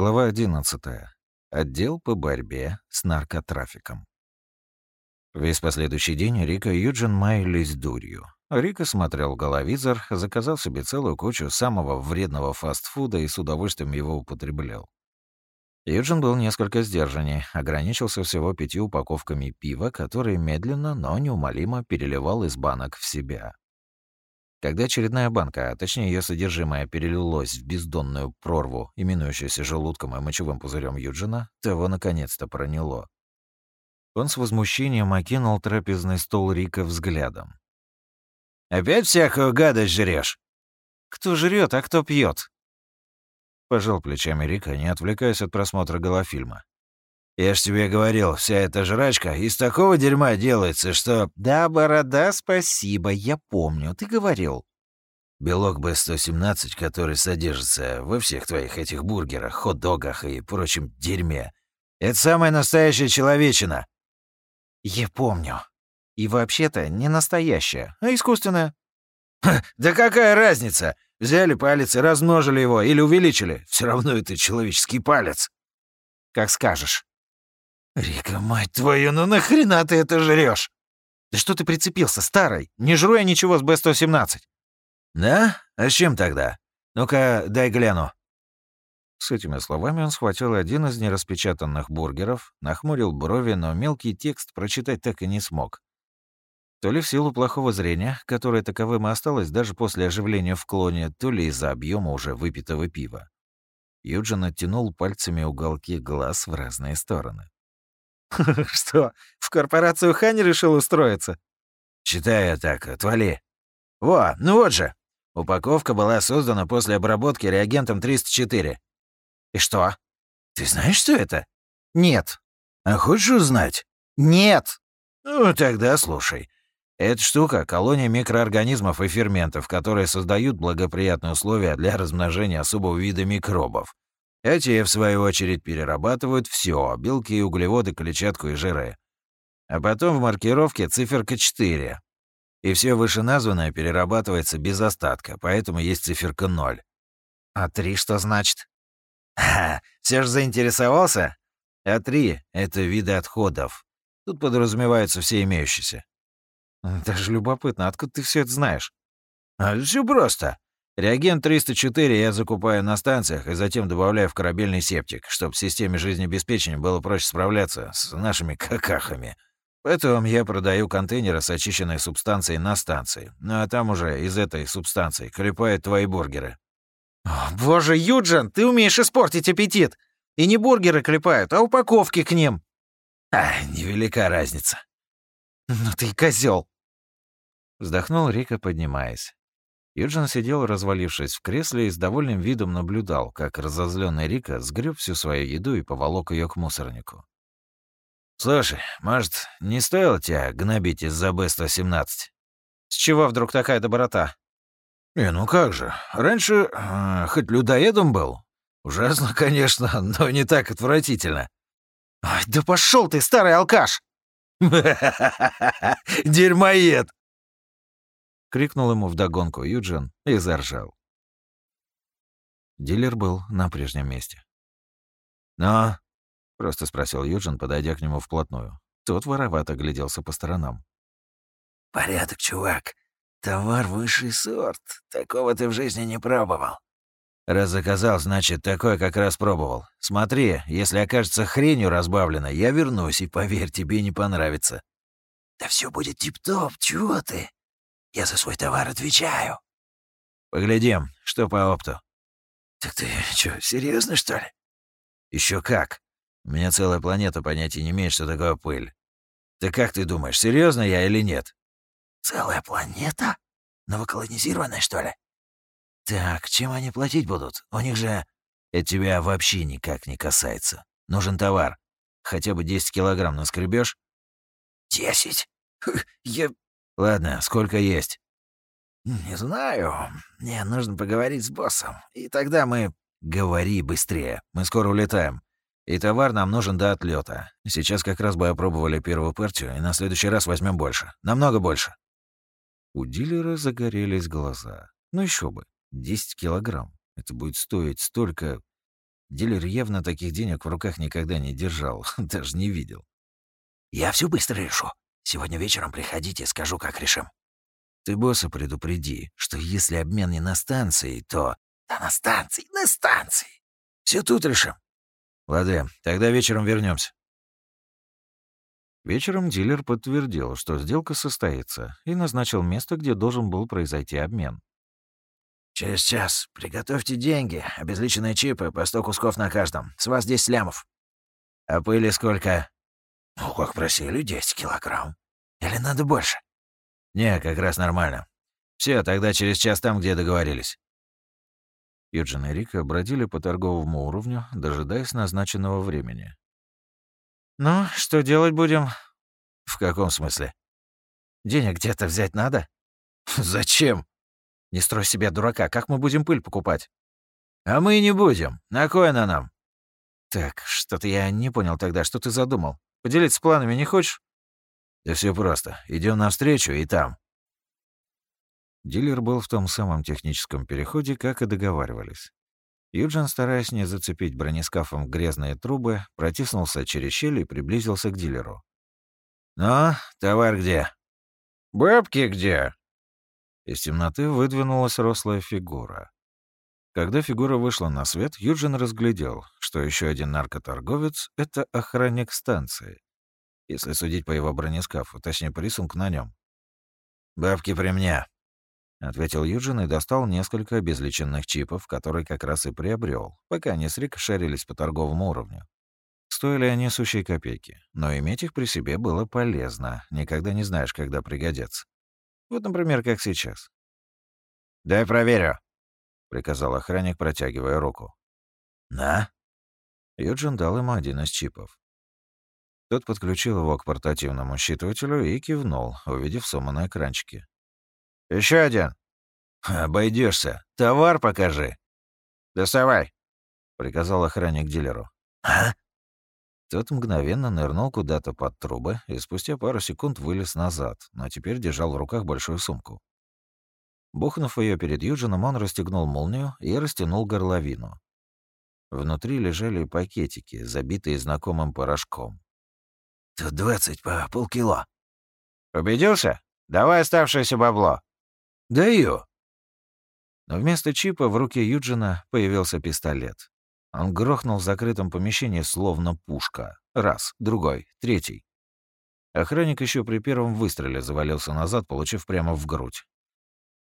Глава 11. Отдел по борьбе с наркотрафиком. Весь последующий день Рика и Юджин маялись дурью. Рика смотрел головизор, заказал себе целую кучу самого вредного фастфуда и с удовольствием его употреблял. Юджин был несколько сдержанней, ограничился всего пятью упаковками пива, которые медленно, но неумолимо переливал из банок в себя. Когда очередная банка, а точнее ее содержимое, перелилось в бездонную прорву, именующуюся желудком и мочевым пузырем Юджина, того наконец-то проняло. Он с возмущением окинул трапезный стол Рика взглядом. «Опять всякую гадость жрешь? «Кто жрет, а кто пьет? Пожал плечами Рика, не отвлекаясь от просмотра голофильма. «Я ж тебе говорил, вся эта жрачка из такого дерьма делается, что...» «Да, борода, спасибо, я помню, ты говорил». Белок Б-117, который содержится во всех твоих этих бургерах, хот-догах и прочем дерьме, это самая настоящая человечина. Я помню. И вообще-то не настоящая, а искусственная. Ха, да какая разница? Взяли палец и размножили его или увеличили. Все равно это человеческий палец. Как скажешь. Рика, мать твою, ну нахрена ты это жрешь? Да что ты прицепился, старый? Не жру я ничего с Б-117. Да? А с чем тогда? Ну-ка, дай гляну. С этими словами он схватил один из нераспечатанных бургеров, нахмурил брови, но мелкий текст прочитать так и не смог. То ли в силу плохого зрения, которое таковым и осталось даже после оживления в клоне, то ли из-за объема уже выпитого пива. Юджин оттянул пальцами уголки глаз в разные стороны. «Что, в корпорацию Хани решил устроиться?» «Читаю так, отвали. Во, ну вот же. Упаковка была создана после обработки реагентом 304. И что? Ты знаешь, что это? Нет. А хочешь узнать? Нет. Ну, тогда слушай. Эта штука — колония микроорганизмов и ферментов, которые создают благоприятные условия для размножения особого вида микробов. Эти, в свою очередь, перерабатывают все — белки, углеводы, клетчатку и жиры. А потом в маркировке циферка 4. И все вышеназванное перерабатывается без остатка, поэтому есть циферка 0. А 3 что значит? Ха, все же заинтересовался? А 3 — это виды отходов. Тут подразумеваются все имеющиеся. Даже любопытно, откуда ты все это знаешь? А все просто. Реагент 304 я закупаю на станциях и затем добавляю в корабельный септик, чтобы в системе жизнеобеспечения было проще справляться с нашими какахами. Поэтому я продаю контейнеры с очищенной субстанцией на станции. Ну а там уже из этой субстанции клепают твои бургеры. О, боже, Юджин, ты умеешь испортить аппетит. И не бургеры клепают, а упаковки к ним. А, невелика разница. Ну ты козел. Вздохнул Рика, поднимаясь. Юджин сидел, развалившись в кресле, и с довольным видом наблюдал, как разозленный Рика сгреб всю свою еду и поволок ее к мусорнику. «Слушай, может, не стоило тебя гнобить из-за Б-117?» «С чего вдруг такая доброта?» «Не, ну как же. Раньше э, хоть людоедом был. Ужасно, конечно, но не так отвратительно». «Ой, да пошел ты, старый алкаш!» «Дерьмоед!» — крикнул ему вдогонку Юджин и заржал. Дилер был на прежнем месте. «Но?» «Ну?» — просто спросил Юджин, подойдя к нему вплотную. Тот воровато гляделся по сторонам. «Порядок, чувак. Товар высший сорт. Такого ты в жизни не пробовал». «Раз заказал, значит, такой как раз пробовал. Смотри, если окажется хренью разбавлено, я вернусь, и поверь, тебе не понравится». «Да все будет тип-топ, чего ты?» Я за свой товар отвечаю. Поглядим, что по опту. Так ты что, серьезно что ли? Еще как. У меня целая планета понятия не имеет, что такое пыль. Ты как ты думаешь, серьезно я или нет? Целая планета? Новоколонизированная, что ли? Так, чем они платить будут? У них же... Это тебя вообще никак не касается. Нужен товар. Хотя бы 10 килограмм наскребешь? Десять? Я Ладно, сколько есть? Не знаю. Мне нужно поговорить с боссом. И тогда мы... Говори быстрее. Мы скоро улетаем. И товар нам нужен до отлета. Сейчас как раз бы опробовали первую партию, и на следующий раз возьмем больше. Намного больше. У дилера загорелись глаза. Ну еще бы. 10 килограмм. Это будет стоить столько... Дилер явно таких денег в руках никогда не держал, даже не видел. «Я все быстро решу. Сегодня вечером приходите, скажу, как решим». «Ты босса предупреди, что если обмен не на станции, то...» «Да на станции, на станции. Все тут решим». «Ладно, тогда вечером вернемся. Вечером дилер подтвердил, что сделка состоится, и назначил место, где должен был произойти обмен. «Через час. Приготовьте деньги, обезличенные чипы, по сто кусков на каждом. С вас 10 лямов». «А пыли сколько?» «Ну, как просили, 10 килограмм. Или надо больше?» «Не, как раз нормально. Все, тогда через час там, где договорились». Юджин и Рика бродили по торговому уровню, дожидаясь назначенного времени. «Ну, что делать будем?» «В каком смысле?» «Денег где-то взять надо?» «Зачем?» «Не строй себя дурака, как мы будем пыль покупать?» «А мы не будем. На кой она нам?» «Так, что-то я не понял тогда, что ты задумал. Поделиться планами не хочешь?» «Да все просто. Идем навстречу и там». Дилер был в том самом техническом переходе, как и договаривались. Юджин, стараясь не зацепить бронескафом грязные трубы, протиснулся через щель и приблизился к дилеру. «Ну, товар где?» «Бабки где?» Из темноты выдвинулась рослая фигура. Когда фигура вышла на свет, Юджин разглядел, что еще один наркоторговец — это охранник станции, если судить по его бронескафу, точнее, по рисунку на нем. «Бабки при мне», — ответил Юджин и достал несколько обезличенных чипов, которые как раз и приобрел, пока они с Рик шарились по торговому уровню. Стоили они сущие копейки, но иметь их при себе было полезно, никогда не знаешь, когда пригодятся. Вот, например, как сейчас. «Дай проверю», — приказал охранник, протягивая руку. «На?» Юджин дал ему один из чипов. Тот подключил его к портативному считывателю и кивнул, увидев сумму на экранчике. Еще один. Обойдешься. Товар покажи. Доставай, приказал охранник дилеру. А? Тот мгновенно нырнул куда-то под трубы и спустя пару секунд вылез назад, но теперь держал в руках большую сумку. Бухнув ее перед Юджином, он расстегнул молнию и растянул горловину. Внутри лежали пакетики, забитые знакомым порошком. «Тут двадцать по полкило». «Убедился? Давай оставшееся бабло». «Даю». Но вместо чипа в руке Юджина появился пистолет. Он грохнул в закрытом помещении словно пушка. Раз, другой, третий. Охранник еще при первом выстреле завалился назад, получив прямо в грудь.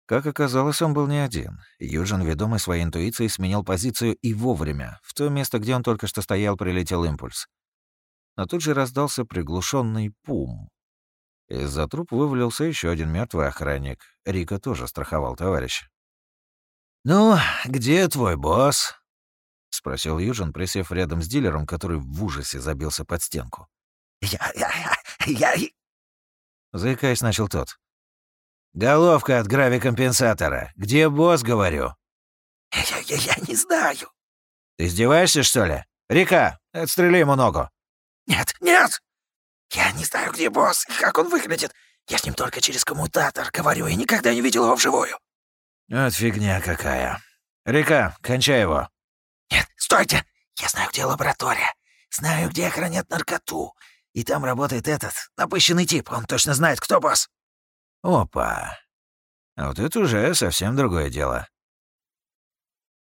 Как оказалось, он был не один. Юджин, ведомый своей интуицией, сменил позицию и вовремя. В то место, где он только что стоял, прилетел импульс. Но тут же раздался приглушенный пум. Из-за труп вывалился еще один мертвый охранник. Рика тоже страховал товарища. «Ну, где твой босс?» — спросил Южин, присев рядом с дилером, который в ужасе забился под стенку. «Я... я... я...», я... Заикаясь, начал тот. «Головка от гравикомпенсатора. Где босс, говорю?» «Я... я... я не знаю». «Ты издеваешься, что ли? Рика, отстрели ему ногу». «Нет, нет!» «Я не знаю, где босс и как он выглядит. Я с ним только через коммутатор говорю и никогда не видел его вживую». «Вот фигня какая. Река, кончай его». «Нет, стойте! Я знаю, где лаборатория. Знаю, где хранят наркоту. И там работает этот, напыщенный тип. Он точно знает, кто босс». «Опа. А вот это уже совсем другое дело».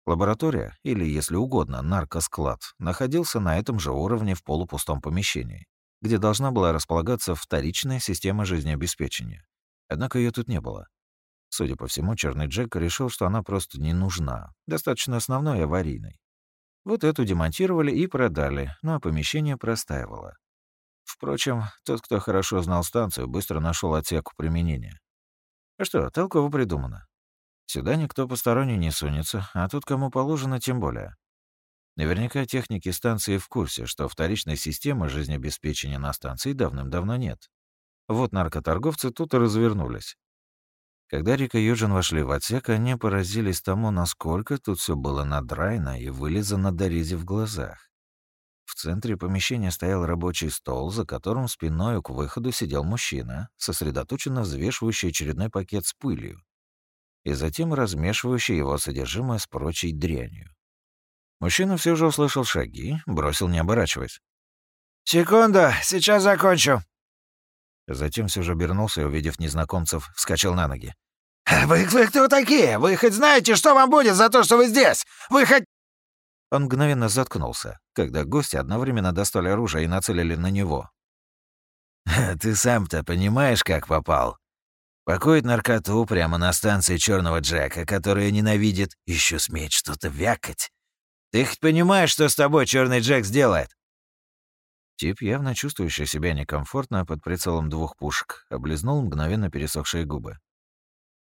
Лаборатория, или, если угодно, наркосклад, находился на этом же уровне в полупустом помещении где должна была располагаться вторичная система жизнеобеспечения. Однако ее тут не было. Судя по всему, Черный Джек решил, что она просто не нужна, достаточно основной аварийной. Вот эту демонтировали и продали, ну а помещение простаивало. Впрочем, тот, кто хорошо знал станцию, быстро нашел отсеку применения. А что, толково придумано. Сюда никто посторонний не сунется, а тут кому положено, тем более. Наверняка техники станции в курсе, что вторичной системы жизнеобеспечения на станции давным-давно нет. Вот наркоторговцы тут и развернулись. Когда Рика и Юджин вошли в отсек, они поразились тому, насколько тут все было надрайно и вылизано до рези в глазах. В центре помещения стоял рабочий стол, за которым спиной к выходу сидел мужчина, сосредоточенно взвешивающий очередной пакет с пылью и затем размешивающий его содержимое с прочей дрянью. Мужчина все же услышал шаги, бросил, не оборачиваясь. «Секунду, сейчас закончу». Затем все же обернулся и, увидев незнакомцев, вскочил на ноги. «Вы, вы кто такие? Вы хоть знаете, что вам будет за то, что вы здесь? Вы хоть...» Он мгновенно заткнулся, когда гости одновременно достали оружие и нацелили на него. «Ты сам-то понимаешь, как попал? Пакует наркоту прямо на станции Черного Джека, которая ненавидит, еще смеет что-то вякать. Ты хоть понимаешь, что с тобой Черный Джек сделает?» Тип, явно чувствующий себя некомфортно под прицелом двух пушек, облизнул мгновенно пересохшие губы.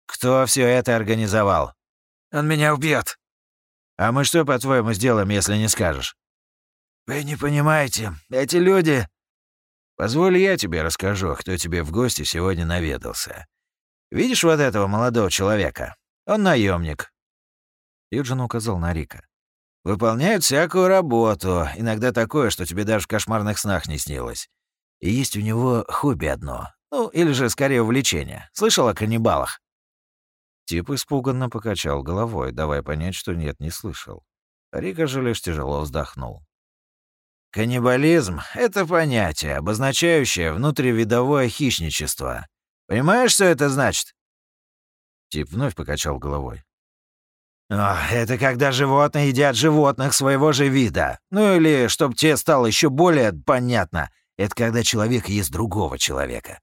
«Кто все это организовал?» «Он меня убьет. «А мы что, по-твоему, сделаем, если не скажешь?» «Вы не понимаете, эти люди...» «Позволь я тебе расскажу, кто тебе в гости сегодня наведался. Видишь вот этого молодого человека? Он наемник. Юджин указал на Рика. Выполняют всякую работу, иногда такое, что тебе даже в кошмарных снах не снилось. И есть у него хобби одно. Ну, или же скорее увлечение. Слышал о каннибалах? Тип испуганно покачал головой, давая понять, что нет, не слышал. Рика же лишь тяжело вздохнул. Каннибализм — это понятие, обозначающее внутривидовое хищничество. Понимаешь, что это значит? Тип вновь покачал головой. О, это когда животные едят животных своего же вида. Ну или, чтобы тебе стало еще более понятно, это когда человек ест другого человека.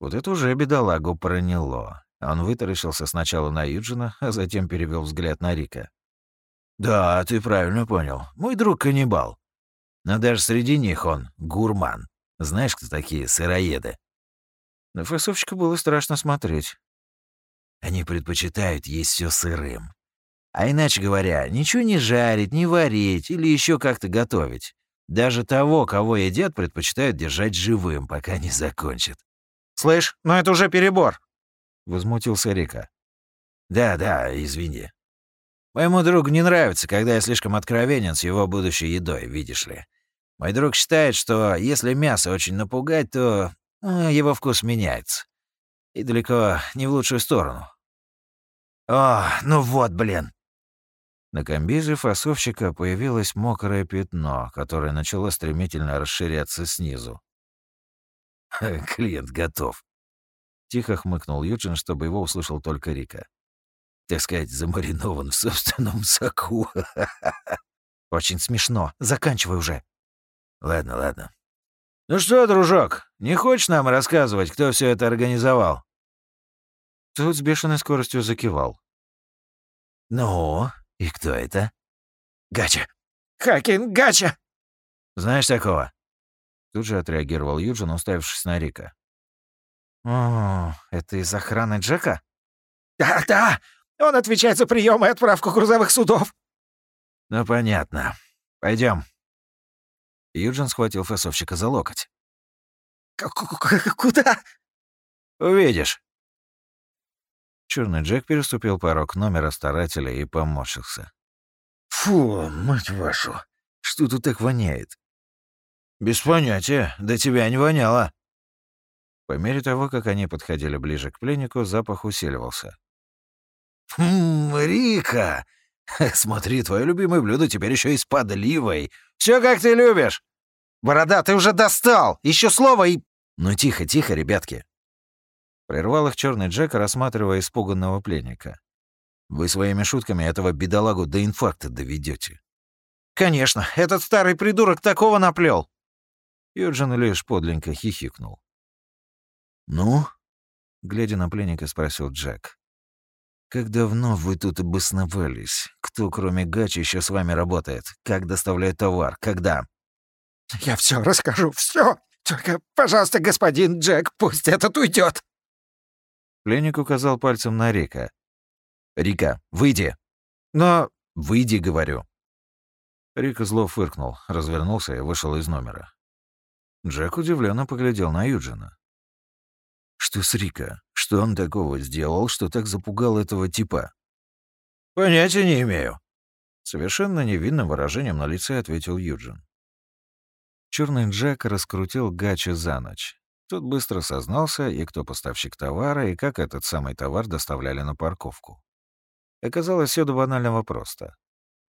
Вот это уже бедолагу проняло. Он вытаращился сначала на Юджина, а затем перевел взгляд на Рика. «Да, ты правильно понял. Мой друг каннибал. Но даже среди них он гурман. Знаешь, кто такие сыроеды?» На фасовщика было страшно смотреть. Они предпочитают есть все сырым. А иначе говоря, ничего не жарить, не варить или еще как-то готовить. Даже того, кого едят, предпочитают держать живым, пока не закончат. «Слышь, ну это уже перебор!» — возмутился Рика. «Да, да, извини. Моему другу не нравится, когда я слишком откровенен с его будущей едой, видишь ли. Мой друг считает, что если мясо очень напугать, то ну, его вкус меняется. И далеко не в лучшую сторону. О, ну вот, блин. На комбизе фасовщика появилось мокрое пятно, которое начало стремительно расширяться снизу. «Клиент готов», — тихо хмыкнул Юджин, чтобы его услышал только Рика. «Так сказать, замаринован в собственном соку». «Очень смешно. Заканчивай уже». «Ладно, ладно. Ну что, дружок, не хочешь нам рассказывать, кто все это организовал?» Тот с бешеной скоростью закивал. «Ну, и кто это?» «Гача! Хакин Гача!» «Знаешь такого?» Тут же отреагировал Юджин, уставившись на Рика. «О, это из охраны Джека?» «Да, да! Он отвечает за прием и отправку грузовых судов!» «Ну, понятно. Пойдем. Юджин схватил фасовщика за локоть. «Куда?» «Увидишь». Черный Джек переступил порог номера старателя и поморщился. «Фу, мать вашу, что тут так воняет?» «Без понятия, до тебя не воняло». По мере того, как они подходили ближе к пленнику, запах усиливался. «Хм, Рика! Смотри, твое любимое блюдо теперь еще и с подливой. Все как ты любишь. Борода, ты уже достал! Еще слово и...» «Ну тихо, тихо, ребятки. Прервал их черный Джек, рассматривая испуганного пленника. «Вы своими шутками этого бедолагу до инфаркта доведете. «Конечно, этот старый придурок такого наплел. Юджин лишь подленько хихикнул. «Ну?» — глядя на пленника, спросил Джек. «Как давно вы тут обосновались? Кто, кроме Гачи, еще с вами работает? Как доставляет товар? Когда?» «Я все расскажу, все. Только, пожалуйста, господин Джек, пусть этот уйдет. Пленник указал пальцем на Рика. «Рика, выйди!» «Но...» «Выйди, говорю!» Рика зло фыркнул, развернулся и вышел из номера. Джек удивленно поглядел на Юджина. «Что с Рика? Что он такого сделал, что так запугал этого типа?» «Понятия не имею», — совершенно невинным выражением на лице ответил Юджин. Черный Джек раскрутил Гача за ночь. Тот быстро сознался, и кто поставщик товара, и как этот самый товар доставляли на парковку. Оказалось, все до банального просто.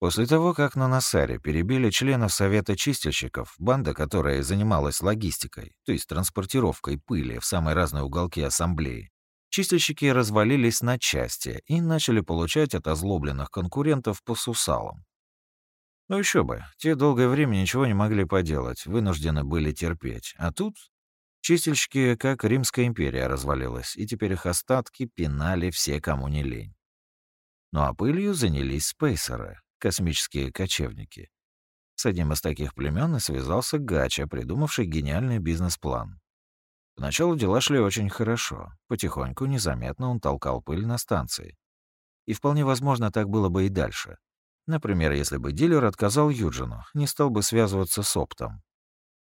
После того, как на Насаре перебили членов Совета чистильщиков, банда, которая занималась логистикой, то есть транспортировкой пыли в самые разные уголки ассамблеи, чистильщики развалились на части и начали получать от озлобленных конкурентов по сусалам. Ну еще бы, те долгое время ничего не могли поделать, вынуждены были терпеть. А тут чистильщики, как Римская империя, развалилась, и теперь их остатки пинали все, кому не лень. Ну а пылью занялись спейсеры, космические кочевники. С одним из таких племен и связался Гача, придумавший гениальный бизнес-план. Поначалу дела шли очень хорошо. Потихоньку, незаметно он толкал пыль на станции. И вполне возможно, так было бы и дальше. Например, если бы дилер отказал Юджину, не стал бы связываться с оптом.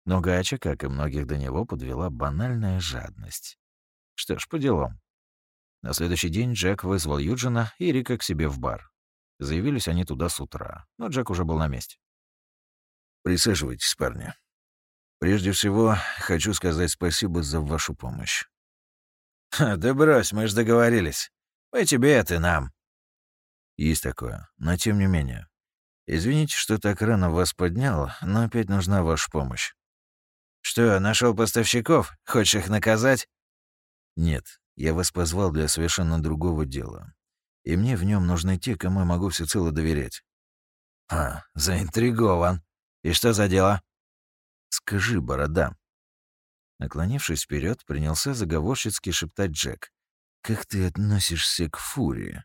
Но Гача, как и многих до него, подвела банальная жадность. Что ж, по делам. На следующий день Джек вызвал Юджина и Рика к себе в бар. Заявились они туда с утра, но Джек уже был на месте. «Присаживайтесь, парни. Прежде всего, хочу сказать спасибо за вашу помощь». Ха, «Да брось, мы же договорились. Мы тебе, а ты нам». «Есть такое, но тем не менее. Извините, что так рано вас поднял, но опять нужна ваша помощь». «Что, нашел поставщиков? Хочешь их наказать?» «Нет, я вас позвал для совершенно другого дела и мне в нем нужны те, кому я могу всецело доверять. А, заинтригован. И что за дело? Скажи, борода. Наклонившись вперед, принялся заговорщицки шептать Джек. Как ты относишься к Фурии?